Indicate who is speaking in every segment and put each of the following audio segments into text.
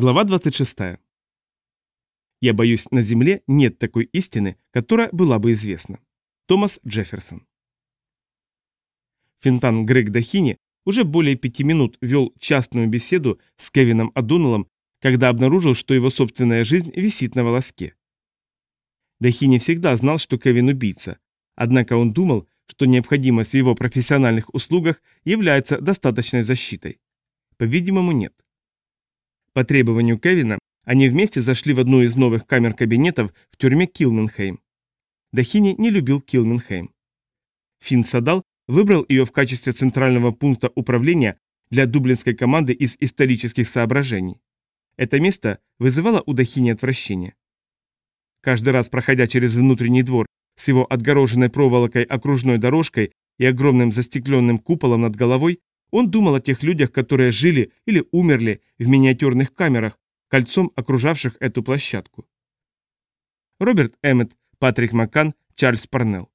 Speaker 1: Глава 26. Я боюсь, на Земле нет такой истины, которая была бы известна. Томас Джефферсон. Финтан Грег Дахини уже более пяти минут вел частную беседу с Кевином Адуналом, когда обнаружил, что его собственная жизнь висит на волоске. Дахини всегда знал, что Кевин убийца, однако он думал, что необходимость в его профессиональных услугах является достаточной защитой. По-видимому, нет. По требованию Кевина, они вместе зашли в одну из новых камер кабинетов в тюрьме Килменхейм. Дахини не любил Килменхейм. Финн Садал выбрал ее в качестве центрального пункта управления для дублинской команды из исторических соображений. Это место вызывало у Дахини отвращение. Каждый раз, проходя через внутренний двор с его отгороженной проволокой окружной дорожкой и огромным застекленным куполом над головой, он думал о тех людях, которые жили или умерли в миниатюрных камерах, кольцом окружавших эту площадку. Роберт Эммет, Патрик Маккан, Чарльз Парнелл.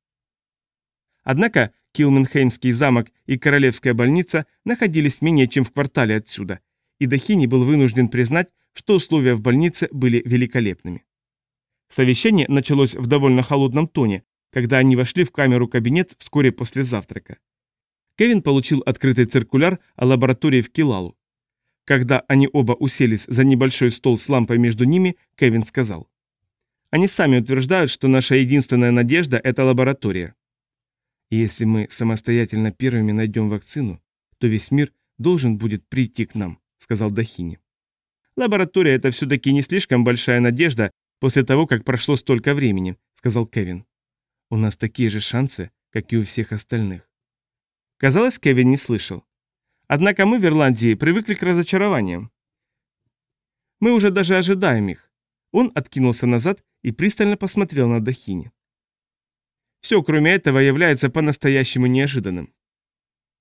Speaker 1: Однако Килменхеймский замок и Королевская больница находились менее чем в квартале отсюда, и Дахини был вынужден признать, что условия в больнице были великолепными. Совещание началось в довольно холодном тоне, когда они вошли в камеру-кабинет вскоре после завтрака. Кевин получил открытый циркуляр о лаборатории в Килалу. Когда они оба уселись за небольшой стол с лампой между ними, Кевин сказал. «Они сами утверждают, что наша единственная надежда – это лаборатория. если мы самостоятельно первыми найдем вакцину, то весь мир должен будет прийти к нам», – сказал Дахини. «Лаборатория – это все-таки не слишком большая надежда после того, как прошло столько времени», – сказал Кевин. «У нас такие же шансы, как и у всех остальных. Казалось, Кевин не слышал. Однако мы в Ирландии привыкли к разочарованиям. Мы уже даже ожидаем их. Он откинулся назад и пристально посмотрел на Дахини. Все, кроме этого, является по-настоящему неожиданным.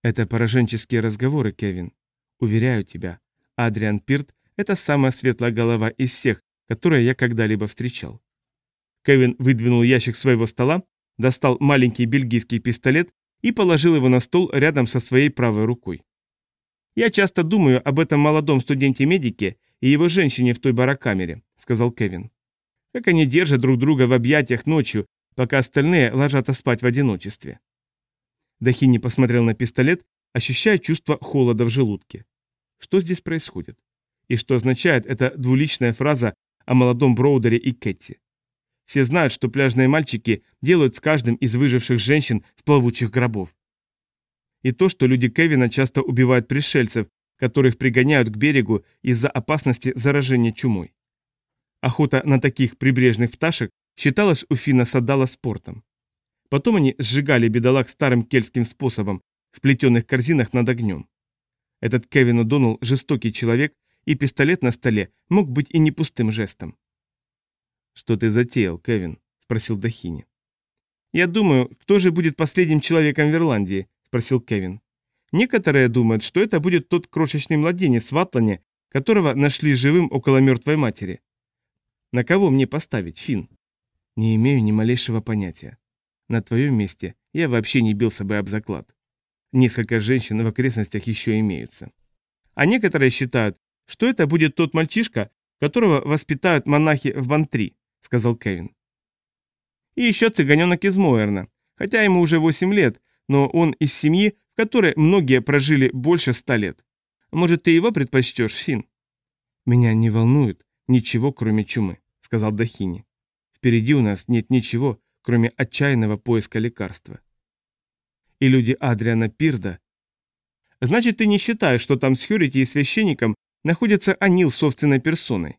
Speaker 1: Это пораженческие разговоры, Кевин. Уверяю тебя, Адриан Пирт – это самая светлая голова из всех, которые я когда-либо встречал. Кевин выдвинул ящик своего стола, достал маленький бельгийский пистолет и положил его на стол рядом со своей правой рукой. «Я часто думаю об этом молодом студенте-медике и его женщине в той барокамере», — сказал Кевин. «Как они держат друг друга в объятиях ночью, пока остальные ложатся спать в одиночестве». Дахини посмотрел на пистолет, ощущая чувство холода в желудке. Что здесь происходит? И что означает эта двуличная фраза о молодом Броудере и Кэтти? Все знают, что пляжные мальчики делают с каждым из выживших женщин с плавучих гробов. И то, что люди Кевина часто убивают пришельцев, которых пригоняют к берегу из-за опасности заражения чумой. Охота на таких прибрежных пташек считалась у Фина Садала спортом. Потом они сжигали бедолаг старым кельтским способом, в плетеных корзинах над огнем. Этот Кевин О'Доннелл жестокий человек, и пистолет на столе мог быть и не пустым жестом. «Что ты затеял, Кевин?» – спросил Дахини. «Я думаю, кто же будет последним человеком в Ирландии?» – спросил Кевин. «Некоторые думают, что это будет тот крошечный младенец в Атлане, которого нашли живым около мертвой матери. На кого мне поставить, Фин? «Не имею ни малейшего понятия. На твоем месте я вообще не бился бы об заклад. Несколько женщин в окрестностях еще имеются. А некоторые считают, что это будет тот мальчишка, которого воспитают монахи в Бантри сказал Кевин. И еще цыганенок из Моерна, хотя ему уже 8 лет, но он из семьи, в которой многие прожили больше ста лет. Может, ты его предпочтешь, Фин? Меня не волнует ничего, кроме чумы, сказал Дахини. Впереди у нас нет ничего, кроме отчаянного поиска лекарства. И люди Адриана Пирда... Значит, ты не считаешь, что там с Хьюрити и священником находится Анил собственной персоной?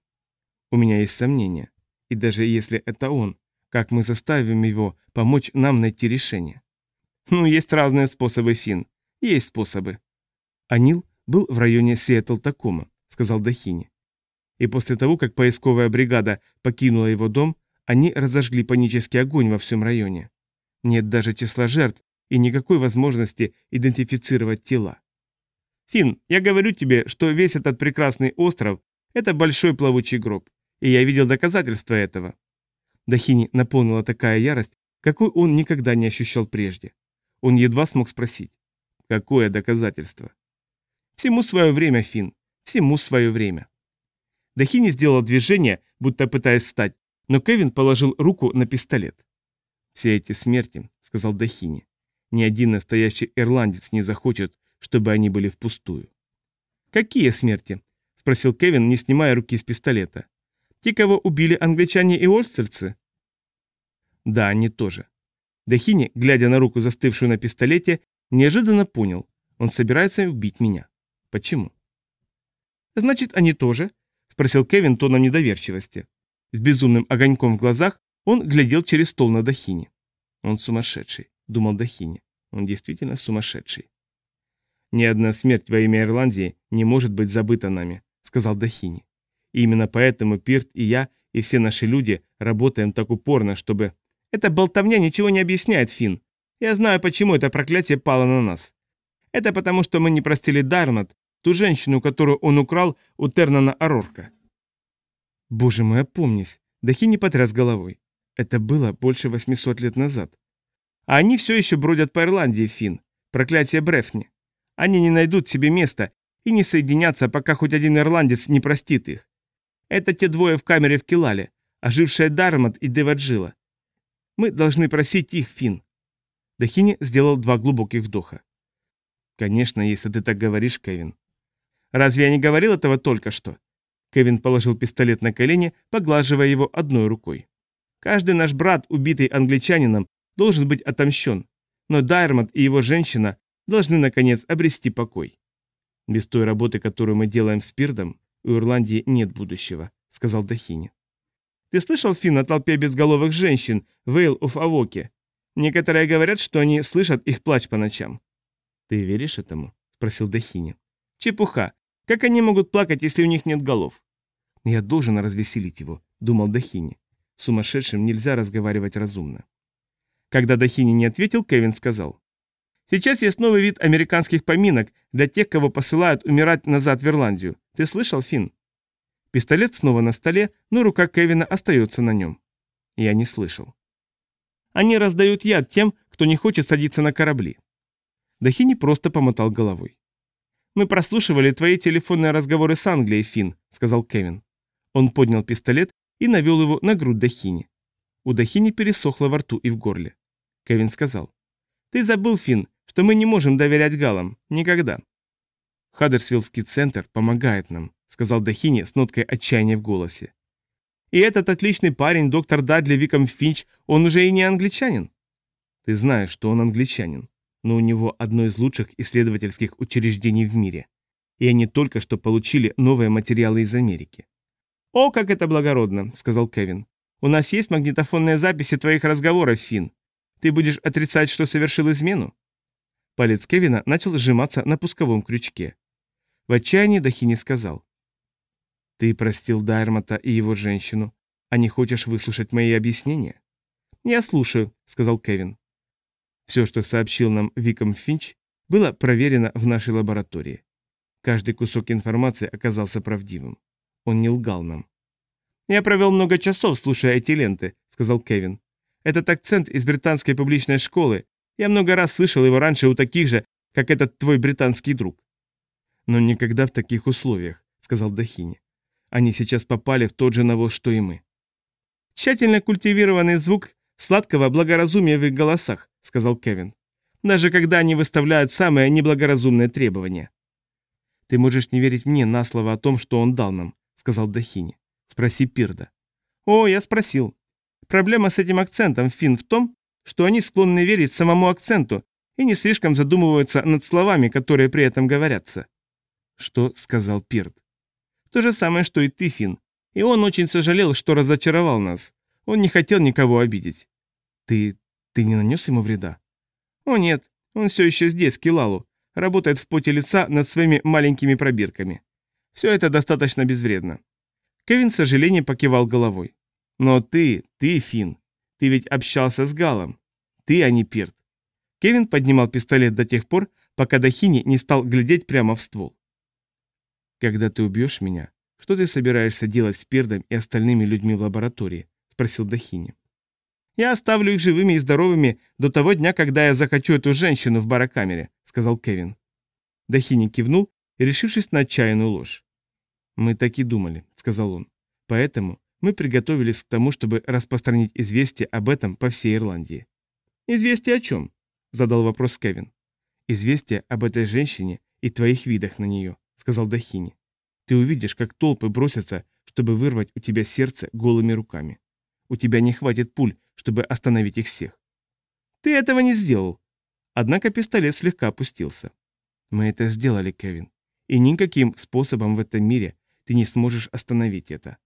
Speaker 1: У меня есть сомнения. И даже если это он, как мы заставим его помочь нам найти решение? Ну, есть разные способы, Фин. Есть способы. Анил был в районе Сиэтл-Такома, сказал Дахини. И после того, как поисковая бригада покинула его дом, они разожгли панический огонь во всем районе. Нет даже числа жертв и никакой возможности идентифицировать тела. Фин, я говорю тебе, что весь этот прекрасный остров – это большой плавучий гроб и я видел доказательства этого. Дахини наполнила такая ярость, какой он никогда не ощущал прежде. Он едва смог спросить. Какое доказательство? Всему свое время, Фин. Всему свое время. Дахини сделал движение, будто пытаясь встать, но Кевин положил руку на пистолет. «Все эти смерти», — сказал Дахини, — «ни один настоящий ирландец не захочет, чтобы они были впустую». «Какие смерти?» — спросил Кевин, не снимая руки с пистолета. «Те, кого убили англичане и ольстерцы?» «Да, они тоже». Дахини, глядя на руку, застывшую на пистолете, неожиданно понял, он собирается убить меня. Почему? «Значит, они тоже?» — спросил Кевин тоном недоверчивости. С безумным огоньком в глазах он глядел через стол на Дахини. «Он сумасшедший», — думал Дахини. «Он действительно сумасшедший». «Ни одна смерть во имя Ирландии не может быть забыта нами», — сказал Дахини. «И именно поэтому Пирт и я, и все наши люди работаем так упорно, чтобы...» «Эта болтовня ничего не объясняет, Финн. Я знаю, почему это проклятие пало на нас. Это потому, что мы не простили Дармат, ту женщину, которую он украл у Тернана Арорка. Боже мой, опомнись. Дахи не потряс головой. Это было больше 800 лет назад. А они все еще бродят по Ирландии, Фин. Проклятие Брефни. Они не найдут себе места и не соединятся, пока хоть один ирландец не простит их. Это те двое в камере в Килале, ожившие Дармат и Деваджила. Мы должны просить их, Фин. Дахини сделал два глубоких вдоха. Конечно, если ты так говоришь, Кевин. Разве я не говорил этого только что? Кевин положил пистолет на колени, поглаживая его одной рукой. Каждый наш брат, убитый англичанином, должен быть отомщен. Но Дайрмот и его женщина должны, наконец, обрести покой. Без той работы, которую мы делаем с Пирдом, у Ирландии нет будущего, сказал Дахини. Ты слышал, Финн, о толпе безголовых женщин в Эйл оф Авоке? Некоторые говорят, что они слышат их плач по ночам. «Ты веришь этому?» – спросил Дахини. «Чепуха. Как они могут плакать, если у них нет голов?» «Я должен развеселить его», – думал Дахини. Сумасшедшим нельзя разговаривать разумно. Когда Дахини не ответил, Кевин сказал. «Сейчас есть новый вид американских поминок для тех, кого посылают умирать назад в Ирландию. Ты слышал, Финн?» Пистолет снова на столе, но рука Кевина остается на нем. Я не слышал. Они раздают яд тем, кто не хочет садиться на корабли. Дахини просто помотал головой. «Мы прослушивали твои телефонные разговоры с Англией, Финн», — сказал Кевин. Он поднял пистолет и навел его на грудь Дахини. У Дахини пересохло во рту и в горле. Кевин сказал. «Ты забыл, Финн, что мы не можем доверять галам. Никогда». «Хаддерсвиллский центр помогает нам», — сказал Дахини с ноткой отчаяния в голосе. «И этот отличный парень, доктор Дадли Виком Финч, он уже и не англичанин?» «Ты знаешь, что он англичанин но у него одно из лучших исследовательских учреждений в мире. И они только что получили новые материалы из Америки. «О, как это благородно», — сказал Кевин. «У нас есть магнитофонные записи твоих разговоров, Финн. Ты будешь отрицать, что совершил измену?» Палец Кевина начал сжиматься на пусковом крючке. В отчаянии Дахини сказал. «Ты простил Дайрмата и его женщину, а не хочешь выслушать мои объяснения?» «Я слушаю», — сказал Кевин. Все, что сообщил нам Виком Финч, было проверено в нашей лаборатории. Каждый кусок информации оказался правдивым. Он не лгал нам. «Я провел много часов, слушая эти ленты», — сказал Кевин. «Этот акцент из британской публичной школы. Я много раз слышал его раньше у таких же, как этот твой британский друг». «Но никогда в таких условиях», — сказал Дахини. «Они сейчас попали в тот же навоз, что и мы». Тщательно культивированный звук сладкого благоразумия в их голосах, — сказал Кевин. «Даже когда они выставляют самые неблагоразумные требования». «Ты можешь не верить мне на слово о том, что он дал нам», — сказал Дахини. «Спроси Пирда». «О, я спросил. Проблема с этим акцентом, Финн, в том, что они склонны верить самому акценту и не слишком задумываются над словами, которые при этом говорятся». «Что?» — сказал Пирд. «То же самое, что и ты, Финн. И он очень сожалел, что разочаровал нас. Он не хотел никого обидеть». «Ты ты не нанес ему вреда? О нет, он все еще здесь, Килалу, работает в поте лица над своими маленькими пробирками. Все это достаточно безвредно. Кевин с сожалением покивал головой. Но ты, ты, Фин, ты ведь общался с Галом. Ты, а не Пирт. Кевин поднимал пистолет до тех пор, пока Дахини не стал глядеть прямо в ствол. «Когда ты убьешь меня, что ты собираешься делать с Пирдом и остальными людьми в лаборатории?» – спросил Дахини. «Я оставлю их живыми и здоровыми до того дня, когда я захочу эту женщину в барокамере», — сказал Кевин. Дахини кивнул, решившись на отчаянную ложь. «Мы так и думали», — сказал он. «Поэтому мы приготовились к тому, чтобы распространить известие об этом по всей Ирландии». «Известие о чем?» — задал вопрос Кевин. «Известие об этой женщине и твоих видах на нее», — сказал Дахини. «Ты увидишь, как толпы бросятся, чтобы вырвать у тебя сердце голыми руками. У тебя не хватит пуль, чтобы остановить их всех». «Ты этого не сделал». Однако пистолет слегка опустился. «Мы это сделали, Кевин. И никаким способом в этом мире ты не сможешь остановить это.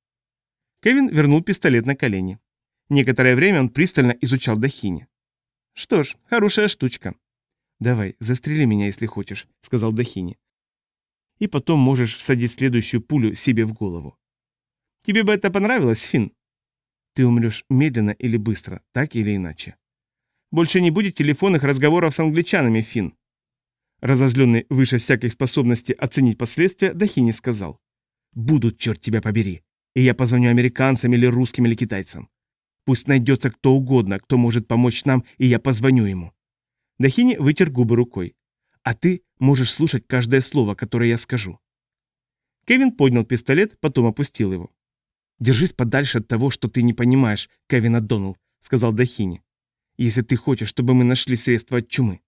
Speaker 1: Кевин вернул пистолет на колени. Некоторое время он пристально изучал Дахини. «Что ж, хорошая штучка». «Давай, застрели меня, если хочешь», — сказал Дахини. «И потом можешь всадить следующую пулю себе в голову». «Тебе бы это понравилось, Финн?» «Ты умрешь медленно или быстро, так или иначе». «Больше не будет телефонных разговоров с англичанами, Финн». Разозленный выше всякой способности оценить последствия, Дахини сказал. «Будут, черт тебя побери. И я позвоню американцам или русским или китайцам. Пусть найдется кто угодно, кто может помочь нам, и я позвоню ему». Дахини вытер губы рукой. «А ты можешь слушать каждое слово, которое я скажу». Кевин поднял пистолет, потом опустил его. «Держись подальше от того, что ты не понимаешь, Кевин Аддоналл», — сказал Дахини. «Если ты хочешь, чтобы мы нашли средства от чумы».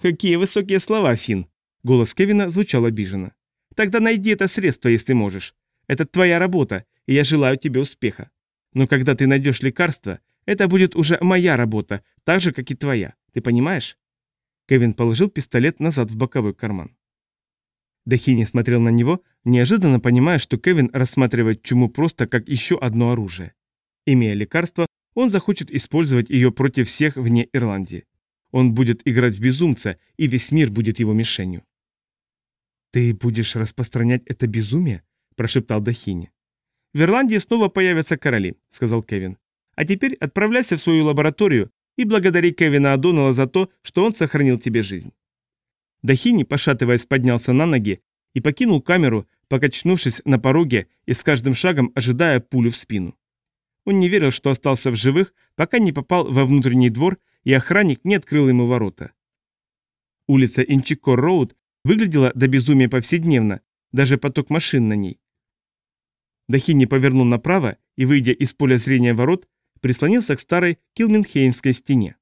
Speaker 1: «Какие высокие слова, Финн!» Голос Кевина звучал обиженно. «Тогда найди это средство, если можешь. Это твоя работа, и я желаю тебе успеха. Но когда ты найдешь лекарство, это будет уже моя работа, так же, как и твоя. Ты понимаешь?» Кевин положил пистолет назад в боковой карман. Дахини смотрел на него, неожиданно понимая, что Кевин рассматривает чуму просто как еще одно оружие. Имея лекарство, он захочет использовать ее против всех вне Ирландии. Он будет играть в безумца, и весь мир будет его мишенью. «Ты будешь распространять это безумие?» – прошептал Дахини. «В Ирландии снова появятся короли», – сказал Кевин. «А теперь отправляйся в свою лабораторию и благодари Кевина Адонала за то, что он сохранил тебе жизнь». Дахини, пошатываясь, поднялся на ноги и покинул камеру, покачнувшись на пороге и с каждым шагом ожидая пулю в спину. Он не верил, что остался в живых, пока не попал во внутренний двор и охранник не открыл ему ворота. Улица Инчикор-Роуд выглядела до безумия повседневно, даже поток машин на ней. Дахини повернул направо и, выйдя из поля зрения ворот, прислонился к старой Килминхеймской стене.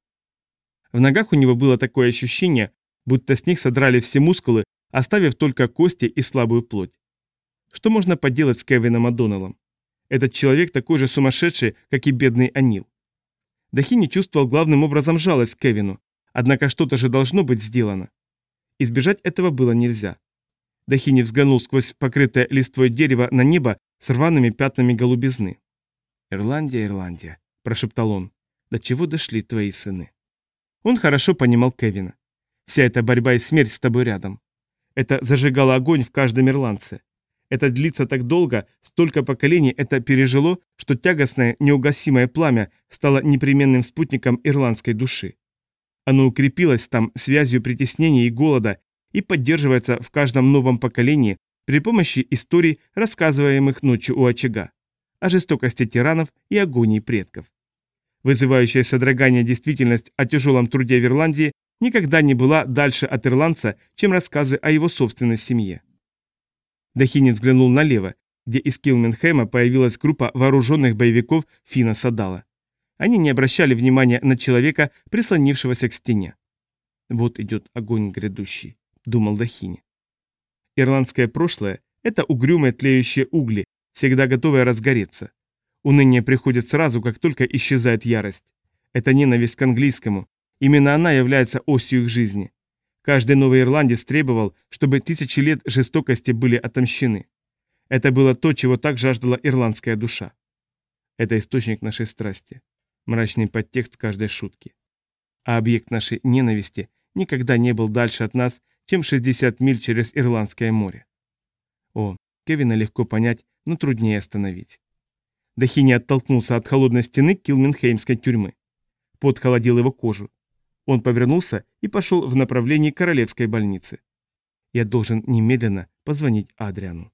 Speaker 1: В ногах у него было такое ощущение, будто с них содрали все мускулы, оставив только кости и слабую плоть. Что можно поделать с Кевином Мадоннеллом? Этот человек такой же сумасшедший, как и бедный Анил. Дахини чувствовал главным образом жалость к Кевину, однако что-то же должно быть сделано. Избежать этого было нельзя. Дахини взглянул сквозь покрытое листвой дерево на небо с рваными пятнами голубизны. «Ирландия, Ирландия», – прошептал он, – «до чего дошли твои сыны?» Он хорошо понимал Кевина. Вся эта борьба и смерть с тобой рядом. Это зажигало огонь в каждом ирландце. Это длится так долго, столько поколений это пережило, что тягостное, неугасимое пламя стало непременным спутником ирландской души. Оно укрепилось там связью притеснения и голода и поддерживается в каждом новом поколении при помощи историй, рассказываемых ночью у очага, о жестокости тиранов и агонии предков. Вызывающая содрогание действительность о тяжелом труде в Ирландии никогда не была дальше от ирландца, чем рассказы о его собственной семье. Дахинин взглянул налево, где из Килменхэма появилась группа вооруженных боевиков Фина Садала. Они не обращали внимания на человека, прислонившегося к стене. «Вот идет огонь грядущий», — думал Дахини. Ирландское прошлое — это угрюмые тлеющие угли, всегда готовые разгореться. Уныние приходит сразу, как только исчезает ярость. Это ненависть к английскому. Именно она является осью их жизни. Каждый новый ирландец требовал, чтобы тысячи лет жестокости были отомщены. Это было то, чего так жаждала ирландская душа. Это источник нашей страсти, мрачный подтекст каждой шутки. А объект нашей ненависти никогда не был дальше от нас, чем 60 миль через Ирландское море. О, Кевина легко понять, но труднее остановить. Дахини оттолкнулся от холодной стены Килменхеймской тюрьмы. Пот холодил его кожу. Он повернулся и пошел в направлении королевской больницы. Я должен немедленно позвонить Адриану.